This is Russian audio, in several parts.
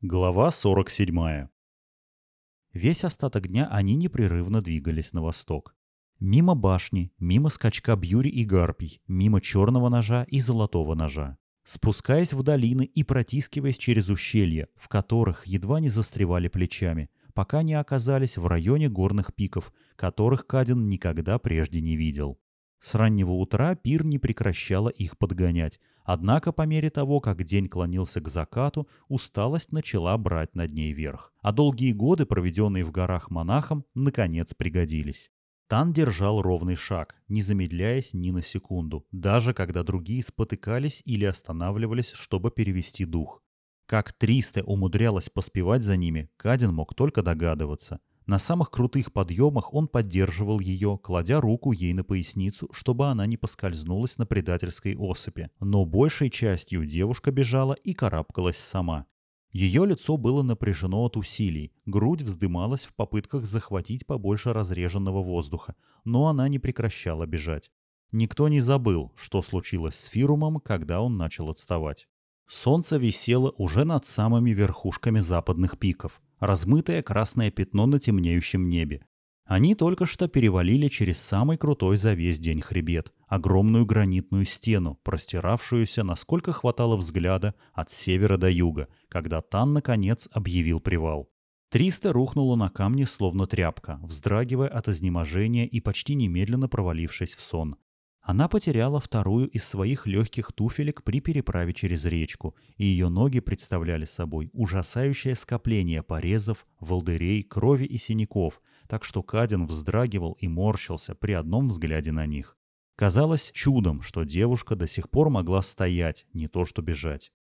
Глава 47. Весь остаток дня они непрерывно двигались на восток. Мимо башни, мимо скачка Бьюри и Гарпий, мимо черного ножа и золотого ножа. Спускаясь в долины и протискиваясь через ущелья, в которых едва не застревали плечами, пока не оказались в районе горных пиков, которых Кадин никогда прежде не видел. С раннего утра пир не прекращала их подгонять, однако по мере того, как день клонился к закату, усталость начала брать над ней верх, а долгие годы, проведенные в горах монахом, наконец пригодились. Тан держал ровный шаг, не замедляясь ни на секунду, даже когда другие спотыкались или останавливались, чтобы перевести дух. Как Тристе умудрялась поспевать за ними, Кадин мог только догадываться. На самых крутых подъемах он поддерживал ее, кладя руку ей на поясницу, чтобы она не поскользнулась на предательской осыпи. Но большей частью девушка бежала и карабкалась сама. Ее лицо было напряжено от усилий, грудь вздымалась в попытках захватить побольше разреженного воздуха, но она не прекращала бежать. Никто не забыл, что случилось с Фирумом, когда он начал отставать. Солнце висело уже над самыми верхушками западных пиков, размытое красное пятно на темнеющем небе. Они только что перевалили через самый крутой за весь день хребет, огромную гранитную стену, простиравшуюся, насколько хватало взгляда, от севера до юга, когда Тан, наконец, объявил привал. Триста рухнула на камни, словно тряпка, вздрагивая от изнеможения и почти немедленно провалившись в сон. Она потеряла вторую из своих легких туфелек при переправе через речку, и ее ноги представляли собой ужасающее скопление порезов, волдырей, крови и синяков, так что Кадин вздрагивал и морщился при одном взгляде на них. Казалось чудом, что девушка до сих пор могла стоять, не то что бежать.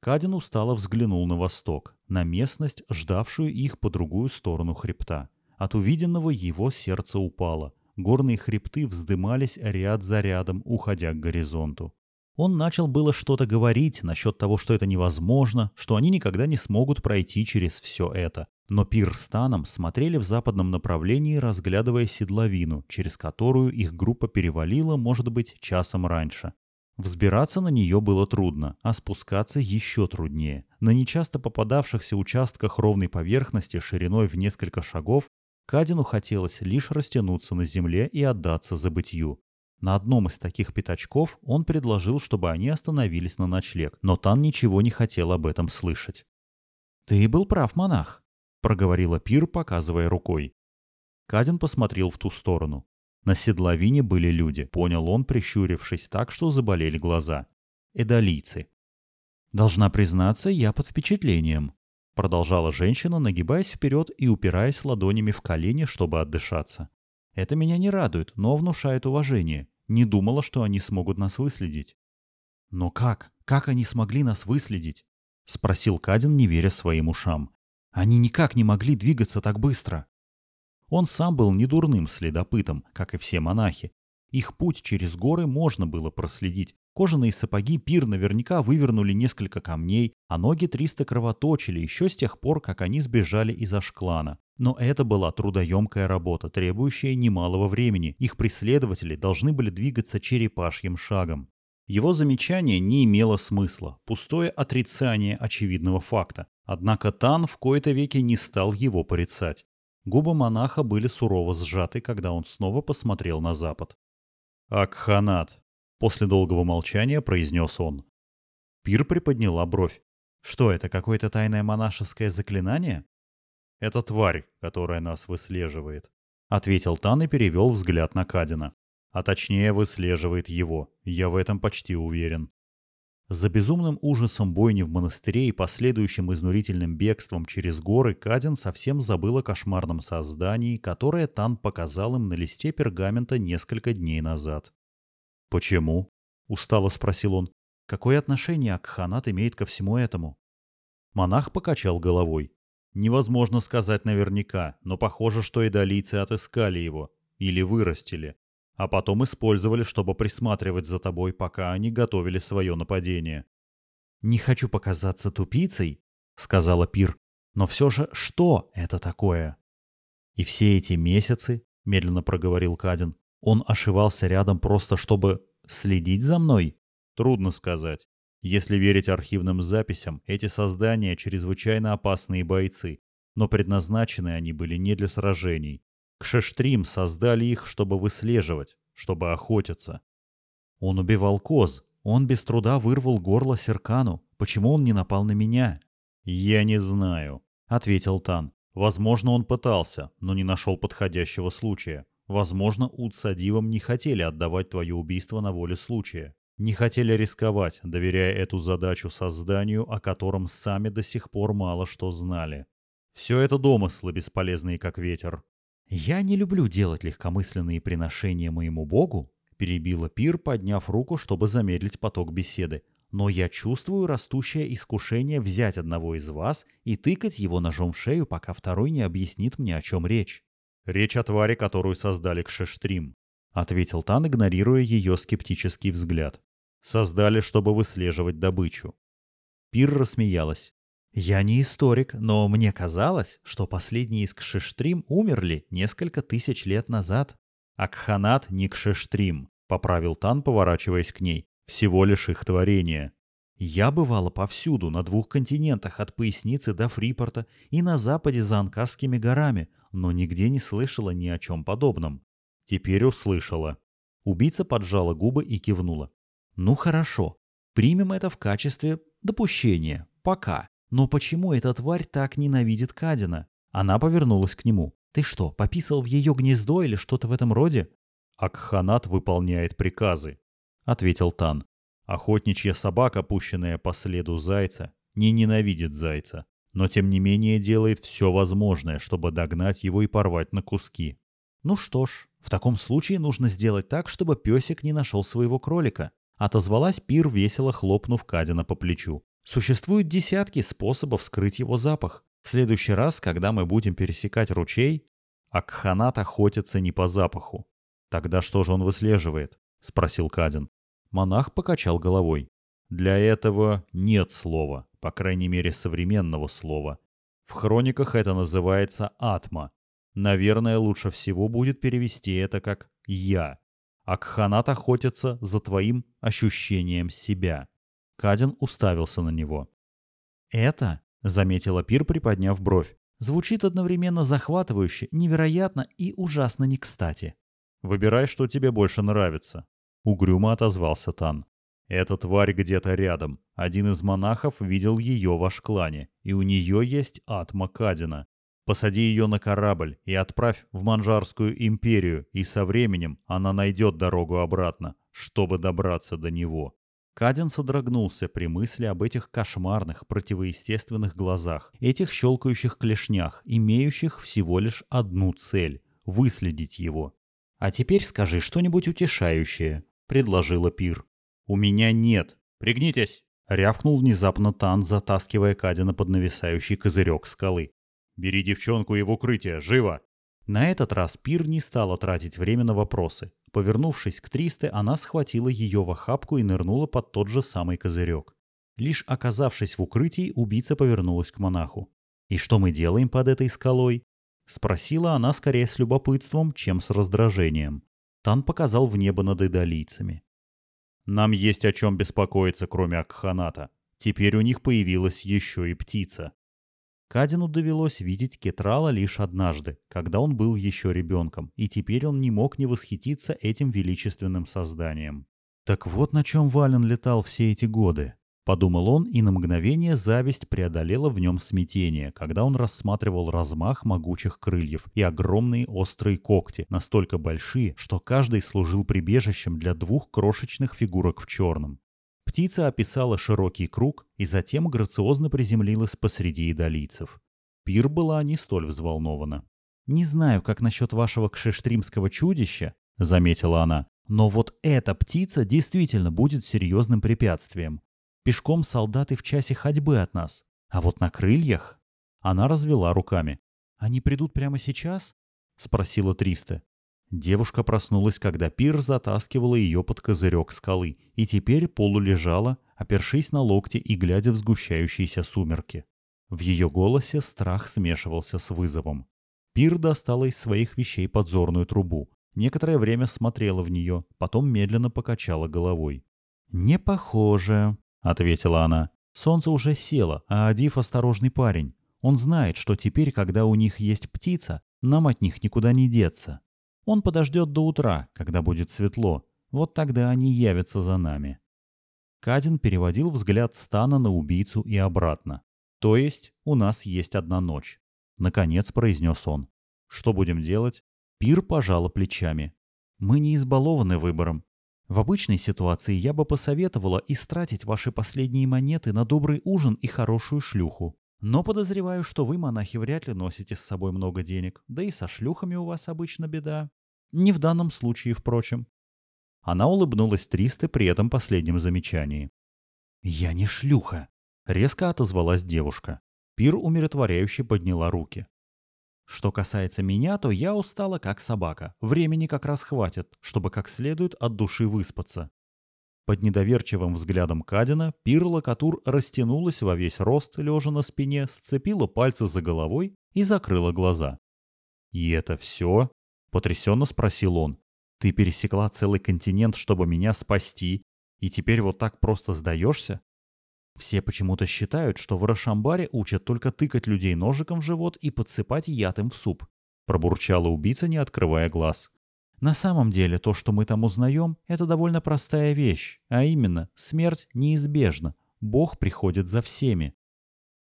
Кадин устало взглянул на восток, на местность, ждавшую их по другую сторону хребта. От увиденного его сердце упало. Горные хребты вздымались ряд за рядом, уходя к горизонту. Он начал было что-то говорить насчет того, что это невозможно, что они никогда не смогут пройти через все это. Но Пир с Таном смотрели в западном направлении, разглядывая седловину, через которую их группа перевалила, может быть, часом раньше. Взбираться на нее было трудно, а спускаться еще труднее. На нечасто попадавшихся участках ровной поверхности шириной в несколько шагов Кадину хотелось лишь растянуться на земле и отдаться забытью. На одном из таких пятачков он предложил, чтобы они остановились на ночлег, но Тан ничего не хотел об этом слышать. «Ты был прав, монах», — проговорила Пир, показывая рукой. Кадин посмотрел в ту сторону. На седловине были люди, понял он, прищурившись так, что заболели глаза. Эдолийцы. «Должна признаться, я под впечатлением», Продолжала женщина, нагибаясь вперед и упираясь ладонями в колени, чтобы отдышаться. Это меня не радует, но внушает уважение. Не думала, что они смогут нас выследить. Но как? Как они смогли нас выследить? Спросил Кадин, не веря своим ушам. Они никак не могли двигаться так быстро. Он сам был недурным следопытом, как и все монахи. Их путь через горы можно было проследить, Кожаные сапоги пир наверняка вывернули несколько камней, а ноги триста кровоточили еще с тех пор, как они сбежали из Ашклана. Но это была трудоемкая работа, требующая немалого времени. Их преследователи должны были двигаться черепашьим шагом. Его замечание не имело смысла, пустое отрицание очевидного факта. Однако Тан в кои-то веки не стал его порицать. Губы монаха были сурово сжаты, когда он снова посмотрел на запад. «Акханат», После долгого молчания произнес он. Пир приподняла бровь. Что это, какое-то тайное монашеское заклинание? Это тварь, которая нас выслеживает. Ответил Тан и перевел взгляд на Кадина. А точнее выслеживает его. Я в этом почти уверен. За безумным ужасом бойни в монастыре и последующим изнурительным бегством через горы Кадин совсем забыл о кошмарном создании, которое Тан показал им на листе пергамента несколько дней назад. «Почему?» — устало спросил он. «Какое отношение Акханат имеет ко всему этому?» Монах покачал головой. «Невозможно сказать наверняка, но похоже, что идолийцы отыскали его. Или вырастили. А потом использовали, чтобы присматривать за тобой, пока они готовили свое нападение». «Не хочу показаться тупицей», — сказала Пир. «Но все же что это такое?» «И все эти месяцы», — медленно проговорил Кадин, он ошивался рядом просто, чтобы следить за мной? Трудно сказать. Если верить архивным записям, эти создания чрезвычайно опасные бойцы, но предназначены они были не для сражений. Кшештрим создали их, чтобы выслеживать, чтобы охотиться. Он убивал коз, он без труда вырвал горло Серкану. Почему он не напал на меня? «Я не знаю», — ответил Тан. «Возможно, он пытался, но не нашел подходящего случая. Возможно, Адивом не хотели отдавать твое убийство на воле случая. Не хотели рисковать, доверяя эту задачу созданию, о котором сами до сих пор мало что знали. Все это домыслы, бесполезные как ветер. «Я не люблю делать легкомысленные приношения моему богу», перебила Пир, подняв руку, чтобы замедлить поток беседы. «Но я чувствую растущее искушение взять одного из вас и тыкать его ножом в шею, пока второй не объяснит мне, о чем речь». «Речь о твари, которую создали Кшештрим», — ответил Тан, игнорируя ее скептический взгляд. «Создали, чтобы выслеживать добычу». Пир рассмеялась. Я не историк, но мне казалось, что последние из Кшештрим умерли несколько тысяч лет назад. Акханат не Кшештрим, поправил Тан, поворачиваясь к ней. Всего лишь их творение. Я бывала повсюду, на двух континентах, от поясницы до Фрипорта и на западе за Анкасскими горами, но нигде не слышала ни о чем подобном. Теперь услышала. Убийца поджала губы и кивнула. «Ну хорошо, примем это в качестве допущения. Пока. Но почему эта тварь так ненавидит Кадина? Она повернулась к нему. «Ты что, пописал в ее гнездо или что-то в этом роде?» «Акханат выполняет приказы», — ответил Тан. «Охотничья собака, пущенная по следу зайца, не ненавидит зайца, но тем не менее делает все возможное, чтобы догнать его и порвать на куски». «Ну что ж, в таком случае нужно сделать так, чтобы песик не нашел своего кролика», — отозвалась Пир, весело хлопнув Кадина по плечу. Существуют десятки способов скрыть его запах. В следующий раз, когда мы будем пересекать ручей, Акханат охотится не по запаху. Тогда что же он выслеживает? Спросил Кадин. Монах покачал головой. Для этого нет слова, по крайней мере современного слова. В хрониках это называется атма. Наверное, лучше всего будет перевести это как «я». Акханат охотится за твоим ощущением себя. Кадин уставился на него. «Это», — заметила Пир, приподняв бровь, — «звучит одновременно захватывающе, невероятно и ужасно не кстати». «Выбирай, что тебе больше нравится», — угрюмо отозвался Тан. «Эта тварь где-то рядом. Один из монахов видел ее в Ашклане, и у нее есть атма Кадина. Посади ее на корабль и отправь в Манжарскую империю, и со временем она найдет дорогу обратно, чтобы добраться до него». Каден содрогнулся при мысли об этих кошмарных, противоестественных глазах, этих щелкающих клешнях, имеющих всего лишь одну цель — выследить его. «А теперь скажи что-нибудь утешающее», — предложила Пир. «У меня нет. Пригнитесь!» — рявкнул внезапно Тан, затаскивая Кадина под нависающий козырек скалы. «Бери девчонку и в укрытие, живо!» На этот раз Пир не стала тратить время на вопросы. Повернувшись к Тристе, она схватила ее в охапку и нырнула под тот же самый козырек. Лишь оказавшись в укрытии, убийца повернулась к монаху. «И что мы делаем под этой скалой?» Спросила она скорее с любопытством, чем с раздражением. Тан показал в небо над идолийцами. «Нам есть о чем беспокоиться, кроме Акханата. Теперь у них появилась еще и птица. Кадину довелось видеть Кетрала лишь однажды, когда он был еще ребенком, и теперь он не мог не восхититься этим величественным созданием. «Так вот на чем Вален летал все эти годы», — подумал он, и на мгновение зависть преодолела в нем смятение, когда он рассматривал размах могучих крыльев и огромные острые когти, настолько большие, что каждый служил прибежищем для двух крошечных фигурок в черном. Птица описала широкий круг и затем грациозно приземлилась посреди идолийцев. Пир была не столь взволнована. «Не знаю, как насчет вашего кшештримского чудища», — заметила она, «но вот эта птица действительно будет серьезным препятствием. Пешком солдаты в часе ходьбы от нас. А вот на крыльях...» Она развела руками. «Они придут прямо сейчас?» — спросила Триста. Девушка проснулась, когда Пир затаскивала ее под козырек скалы, и теперь полулежала, опершись на локти и глядя в сгущающиеся сумерки. В ее голосе страх смешивался с вызовом. Пир достала из своих вещей подзорную трубу. Некоторое время смотрела в нее, потом медленно покачала головой. «Не похоже», — ответила она. «Солнце уже село, а Адив осторожный парень. Он знает, что теперь, когда у них есть птица, нам от них никуда не деться. Он подождет до утра, когда будет светло. Вот тогда они явятся за нами». Кадин переводил взгляд Стана на убийцу и обратно. «То есть у нас есть одна ночь», — наконец произнес он. «Что будем делать?» Пир пожала плечами. «Мы не избалованы выбором. В обычной ситуации я бы посоветовала истратить ваши последние монеты на добрый ужин и хорошую шлюху. Но подозреваю, что вы, монахи, вряд ли носите с собой много денег, да и со шлюхами у вас обычно беда. Не в данном случае, впрочем. Она улыбнулась Тристе при этом последнем замечании. «Я не шлюха», — резко отозвалась девушка. Пир умиротворяюще подняла руки. Что касается меня, то я устала как собака. Времени как раз хватит, чтобы как следует от души выспаться. Под недоверчивым взглядом Кадина Пирла Катур растянулась во весь рост, лежа на спине, сцепила пальцы за головой и закрыла глаза. «И это все?» — потрясенно спросил он. «Ты пересекла целый континент, чтобы меня спасти, и теперь вот так просто сдаешься?» Все почему-то считают, что в Рашамбаре учат только тыкать людей ножиком в живот и подсыпать яд им в суп. Пробурчала убийца, не открывая глаз. На самом деле то, что мы там узнаем, это довольно простая вещь, а именно, смерть неизбежна, Бог приходит за всеми.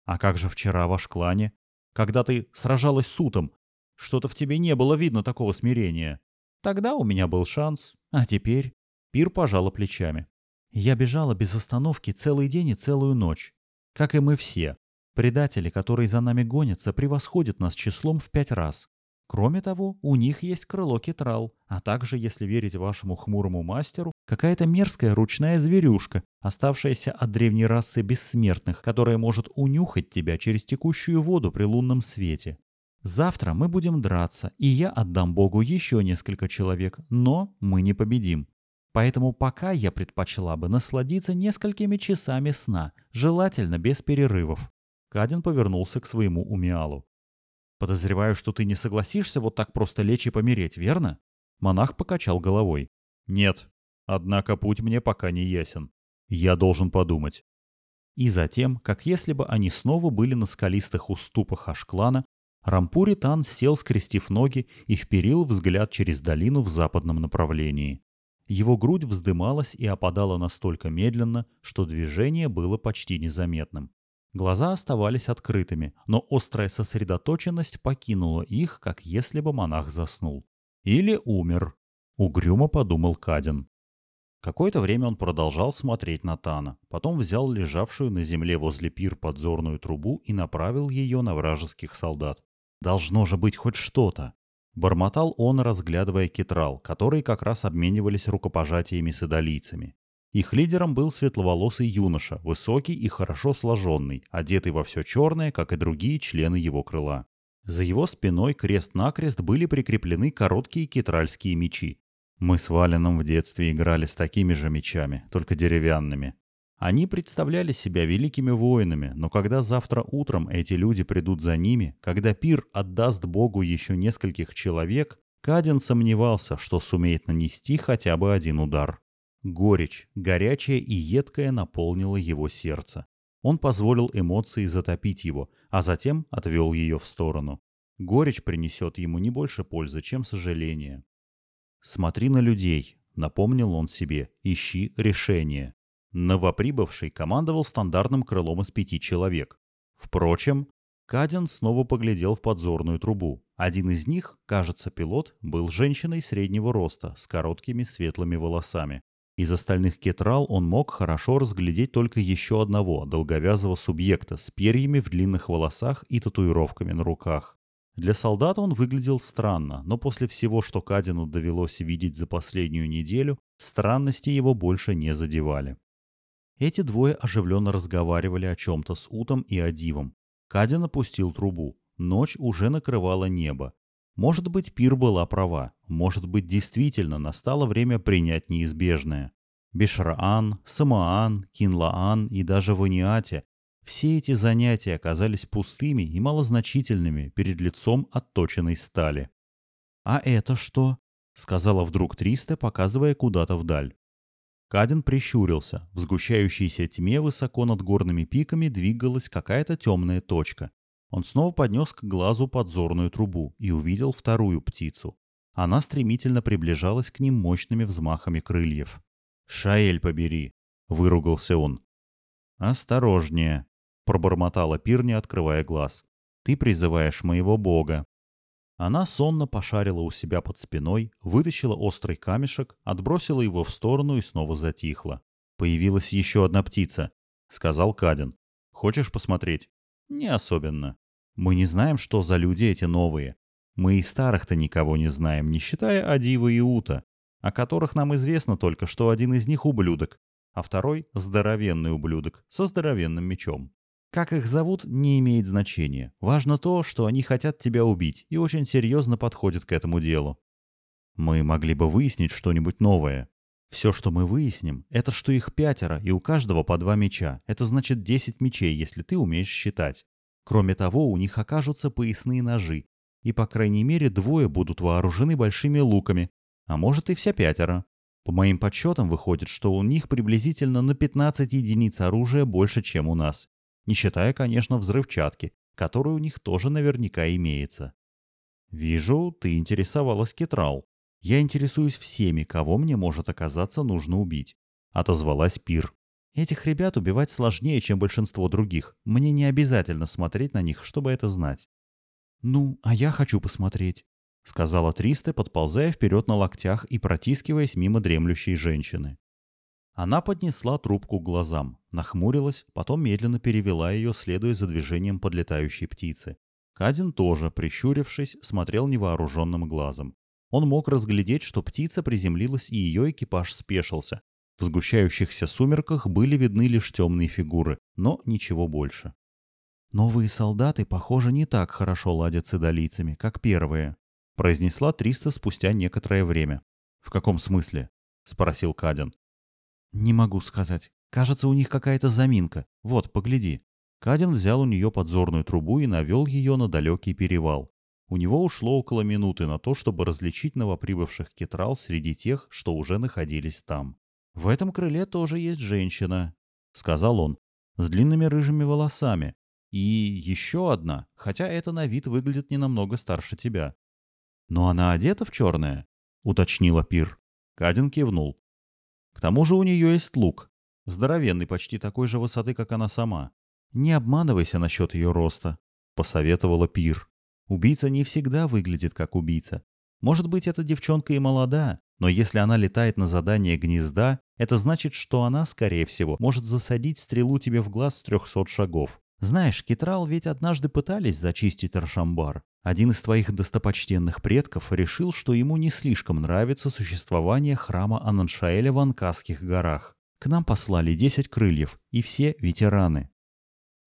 А как же вчера в Ашклане, когда ты сражалась с Утом? Что-то в тебе не было видно такого смирения. Тогда у меня был шанс, а теперь... Пир пожала плечами. Я бежала без остановки целый день и целую ночь. Как и мы все. Предатели, которые за нами гонятся, превосходят нас числом в пять раз. Кроме того, у них есть крыло кетрал, а также, если верить вашему хмурому мастеру, какая-то мерзкая ручная зверюшка, оставшаяся от древней расы бессмертных, которая может унюхать тебя через текущую воду при лунном свете. Завтра мы будем драться, и я отдам Богу еще несколько человек, но мы не победим. Поэтому пока я предпочла бы насладиться несколькими часами сна, желательно без перерывов. Кадин повернулся к своему умиалу. Подозреваю, что ты не согласишься вот так просто лечь и помереть, верно? Монах покачал головой. Нет. Однако путь мне пока не ясен. Я должен подумать. И затем, как если бы они снова были на скалистых уступах Ашклана, Рампури Тан сел, скрестив ноги, и вперил взгляд через долину в западном направлении. Его грудь вздымалась и опадала настолько медленно, что движение было почти незаметным. Глаза оставались открытыми, но острая сосредоточенность покинула их, как если бы монах заснул. Или умер. Угрюмо подумал Кадин. Какое-то время он продолжал смотреть на Тана, потом взял лежавшую на земле возле пир подзорную трубу и направил ее на вражеских солдат. «Должно же быть хоть что-то!» Бормотал он, разглядывая кетрал, которые как раз обменивались рукопожатиями с идолийцами. Их лидером был светловолосый юноша, высокий и хорошо сложенный, одетый во все черное, как и другие члены его крыла. За его спиной крест-накрест были прикреплены короткие кетральские мечи. Мы с Валином в детстве играли с такими же мечами, только деревянными. Они представляли себя великими воинами, но когда завтра утром эти люди придут за ними, когда пир отдаст Богу еще нескольких человек, Кадин сомневался, что сумеет нанести хотя бы один удар. Горечь, горячая и едкая, наполнила его сердце. Он позволил эмоции затопить его, а затем отвел ее в сторону. Горечь принесет ему не больше пользы, чем сожаление. «Смотри на людей», — напомнил он себе, — «ищи решение». Новоприбывший командовал стандартным крылом из пяти человек. Впрочем, Каден снова поглядел в подзорную трубу. Один из них, кажется, пилот, был женщиной среднего роста, с короткими светлыми волосами. Из остальных кетрал он мог хорошо разглядеть только еще одного долговязого субъекта с перьями в длинных волосах и татуировками на руках. Для солдата он выглядел странно, но после всего, что Кадину довелось видеть за последнюю неделю, странности его больше не задевали. Эти двое оживленно разговаривали о чем-то с Утом и Адивом. Кадин опустил трубу. Ночь уже накрывала небо. Может быть, Пир была права. Может быть, действительно настало время принять неизбежное. Бешраан, Самаан, Кинлаан и даже Ваниате – все эти занятия оказались пустыми и малозначительными перед лицом отточенной стали. «А это что?» – сказала вдруг Триста, показывая куда-то вдаль. Кадин прищурился. В сгущающейся тьме высоко над горными пиками двигалась какая-то темная точка. Он снова поднес к глазу подзорную трубу и увидел вторую птицу. Она стремительно приближалась к ним мощными взмахами крыльев. «Шаэль побери!» — выругался он. «Осторожнее!» — пробормотала Пир, не открывая глаз. «Ты призываешь моего бога!» Она сонно пошарила у себя под спиной, вытащила острый камешек, отбросила его в сторону и снова затихла. «Появилась еще одна птица», — сказал Кадин. «Хочешь посмотреть?» «Не особенно. Мы не знаем, что за люди эти новые. Мы и старых-то никого не знаем, не считая Адива и Ута, о которых нам известно только, что один из них ублюдок, а второй — здоровенный ублюдок со здоровенным мечом. Как их зовут, не имеет значения. Важно то, что они хотят тебя убить и очень серьезно подходят к этому делу. Мы могли бы выяснить что-нибудь новое. Все, что мы выясним, это что их пятеро, и у каждого по два меча. Это значит 10 мечей, если ты умеешь считать. Кроме того, у них окажутся поясные ножи, и по крайней мере двое будут вооружены большими луками, а может и вся пятеро. По моим подсчетам выходит, что у них приблизительно на 15 единиц оружия больше, чем у нас не считая, конечно, взрывчатки, которая у них тоже наверняка имеется. «Вижу, ты интересовалась Кетрал. Я интересуюсь всеми, кого мне может оказаться нужно убить», — отозвалась Пир. «Этих ребят убивать сложнее, чем большинство других. Мне не обязательно смотреть на них, чтобы это знать». «Ну, а я хочу посмотреть», — сказала Триста, подползая вперед на локтях и протискиваясь мимо дремлющей женщины. Она поднесла трубку к глазам, нахмурилась, потом медленно перевела ее, следуя за движением подлетающей птицы. Кадин тоже, прищурившись, смотрел невооруженным глазом. Он мог разглядеть, что птица приземлилась и ее экипаж спешился. В сгущающихся сумерках были видны лишь темные фигуры, но ничего больше. «Новые солдаты, похоже, не так хорошо ладят с идолийцами, как первые», произнесла Триста спустя некоторое время. «В каком смысле?» — спросил Кадин. «Не могу сказать. Кажется, у них какая-то заминка. Вот, погляди». Кадин взял у нее подзорную трубу и навел ее на далекий перевал. У него ушло около минуты на то, чтобы различить новоприбывших кетрал среди тех, что уже находились там. «В этом крыле тоже есть женщина», — сказал он, — «с длинными рыжими волосами. И еще одна, хотя это на вид выглядит не намного старше тебя». «Но она одета в черное?» — уточнила Пир. Кадин кивнул. К тому же у нее есть лук. Здоровенный, почти такой же высоты, как она сама. Не обманывайся насчет ее роста, посоветовала Пир. Убийца не всегда выглядит как убийца. Может быть, эта девчонка и молода, но если она летает на задание гнезда, это значит, что она, скорее всего, может засадить стрелу тебе в глаз с трехсот шагов. Знаешь, Китрал ведь однажды пытались зачистить Аршамбар. Один из твоих достопочтенных предков решил, что ему не слишком нравится существование храма Ананшаэля в Анкасских горах. К нам послали 10 крыльев, и все ветераны.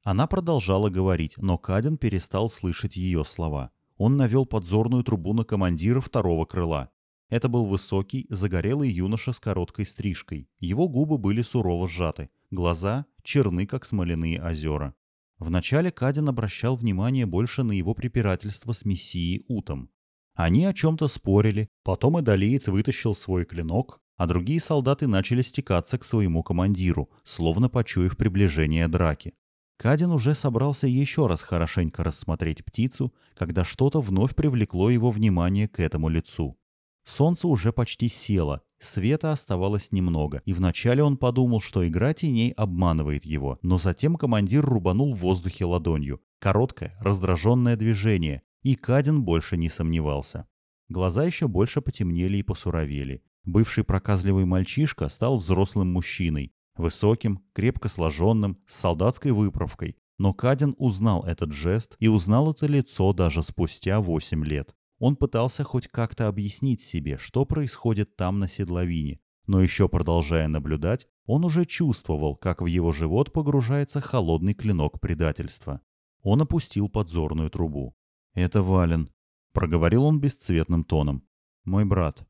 Она продолжала говорить, но Каден перестал слышать ее слова. Он навел подзорную трубу на командира второго крыла. Это был высокий, загорелый юноша с короткой стрижкой. Его губы были сурово сжаты, глаза черны, как смоляные озера. Вначале Кадин обращал внимание больше на его препирательство с мессией Утом. Они о чем-то спорили, потом Идалиец вытащил свой клинок, а другие солдаты начали стекаться к своему командиру, словно почуяв приближение драки. Кадин уже собрался еще раз хорошенько рассмотреть птицу, когда что-то вновь привлекло его внимание к этому лицу. Солнце уже почти село, света оставалось немного, и вначале он подумал, что игра теней обманывает его, но затем командир рубанул в воздухе ладонью. Короткое, раздраженное движение, и Кадин больше не сомневался. Глаза еще больше потемнели и посуровели. Бывший проказливый мальчишка стал взрослым мужчиной, высоким, крепко сложенным, с солдатской выправкой. Но Кадин узнал этот жест и узнал это лицо даже спустя восемь лет. Он пытался хоть как-то объяснить себе, что происходит там на седловине, но еще продолжая наблюдать, он уже чувствовал, как в его живот погружается холодный клинок предательства. Он опустил подзорную трубу. «Это Вален», — проговорил он бесцветным тоном. «Мой брат».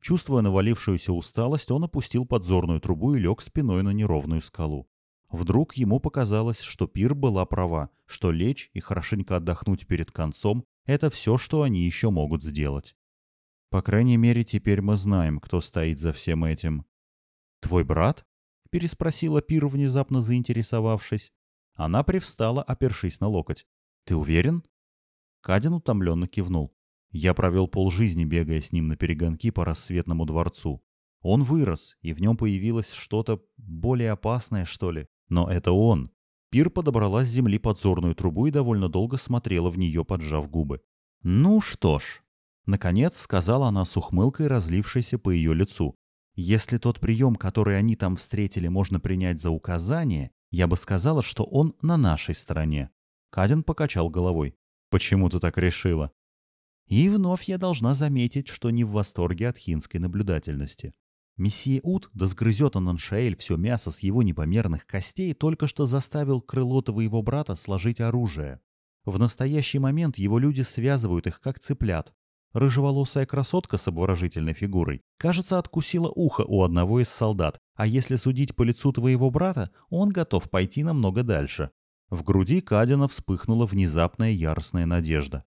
Чувствуя навалившуюся усталость, он опустил подзорную трубу и лег спиной на неровную скалу. Вдруг ему показалось, что Пир была права, что лечь и хорошенько отдохнуть перед концом это все, что они еще могут сделать. По крайней мере, теперь мы знаем, кто стоит за всем этим. «Твой брат?» — переспросила Пир, внезапно заинтересовавшись. Она привстала, опершись на локоть. «Ты уверен?» Кадин утомленно кивнул. Я провел полжизни, бегая с ним на перегонки по рассветному дворцу. Он вырос, и в нем появилось что-то более опасное, что ли. Но это он. Пир подобрала с земли подзорную трубу и довольно долго смотрела в нее, поджав губы. «Ну что ж», — наконец сказала она с ухмылкой, разлившейся по ее лицу. «Если тот прием, который они там встретили, можно принять за указание, я бы сказала, что он на нашей стороне». Кадин покачал головой. «Почему ты так решила?» И вновь я должна заметить, что не в восторге от хинской наблюдательности. Месье Ут, да сгрызет Ананшаэль все мясо с его непомерных костей, только что заставил крылотого его брата сложить оружие. В настоящий момент его люди связывают их, как цыплят. Рыжеволосая красотка с обворожительной фигурой, кажется, откусила ухо у одного из солдат, а если судить по лицу твоего брата, он готов пойти намного дальше. В груди Кадина вспыхнула внезапная яростная надежда.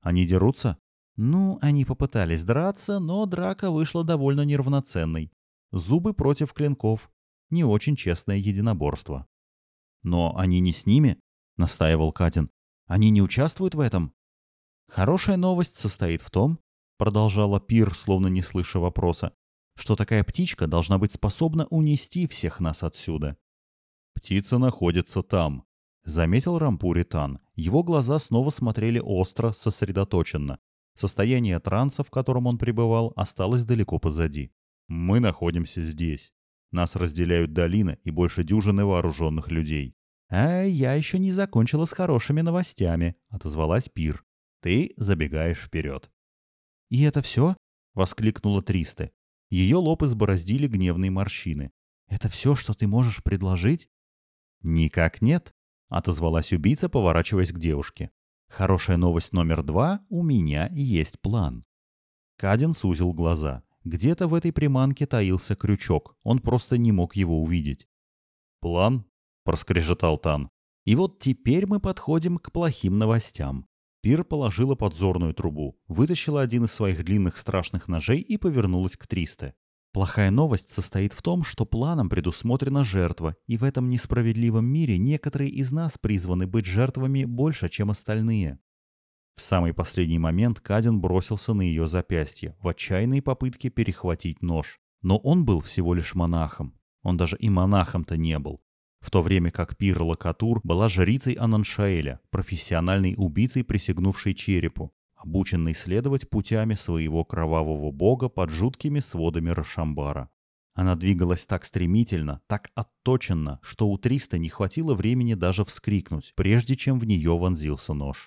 Они дерутся? Ну, они попытались драться, но драка вышла довольно неравноценной. Зубы против клинков. Не очень честное единоборство. Но они не с ними, настаивал Катин. Они не участвуют в этом? Хорошая новость состоит в том, продолжала Пир, словно не слыша вопроса, что такая птичка должна быть способна унести всех нас отсюда. Птица находится там, заметил Рампури Тан. Его глаза снова смотрели остро, сосредоточенно. Состояние транса, в котором он пребывал, осталось далеко позади. Мы находимся здесь. Нас разделяют долина и больше дюжины вооруженных людей. «А я еще не закончила с хорошими новостями», — отозвалась Пир. «Ты забегаешь вперед». «И это все?» — воскликнула Тристе. Ее лоб избороздили гневные морщины. «Это все, что ты можешь предложить?» «Никак нет», — отозвалась убийца, поворачиваясь к девушке. Хорошая новость номер два – у меня есть план. Кадин сузил глаза. Где-то в этой приманке таился крючок, он просто не мог его увидеть. «План?» – проскрежетал Тан. «И вот теперь мы подходим к плохим новостям». Пир положила подзорную трубу, вытащила один из своих длинных страшных ножей и повернулась к Тристе. Плохая новость состоит в том, что планом предусмотрена жертва, и в этом несправедливом мире некоторые из нас призваны быть жертвами больше, чем остальные. В самый последний момент Кадин бросился на ее запястье в отчаянной попытке перехватить нож. Но он был всего лишь монахом. Он даже и монахом-то не был. В то время как Пир Лакатур была жрицей Ананшаэля, профессиональной убийцей, присягнувшей черепу обученный следовать путями своего кровавого бога под жуткими сводами Рашамбара. Она двигалась так стремительно, так отточенно, что у Триста не хватило времени даже вскрикнуть, прежде чем в нее вонзился нож.